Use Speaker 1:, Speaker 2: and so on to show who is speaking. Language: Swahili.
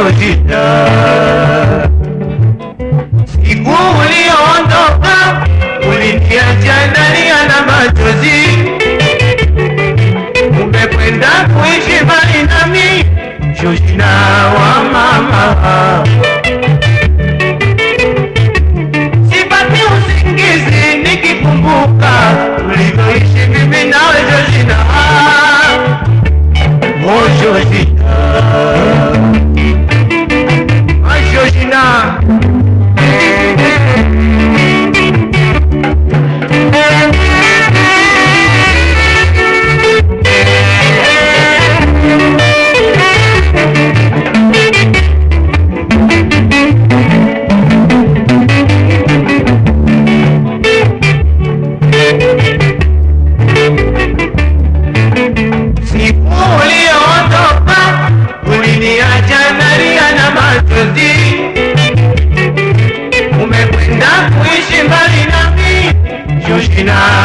Speaker 1: uliojita siku ulioondoka, uliniacha nalia na machozi. Umekwenda kuishi mbali nami, shoshina wa mama 69.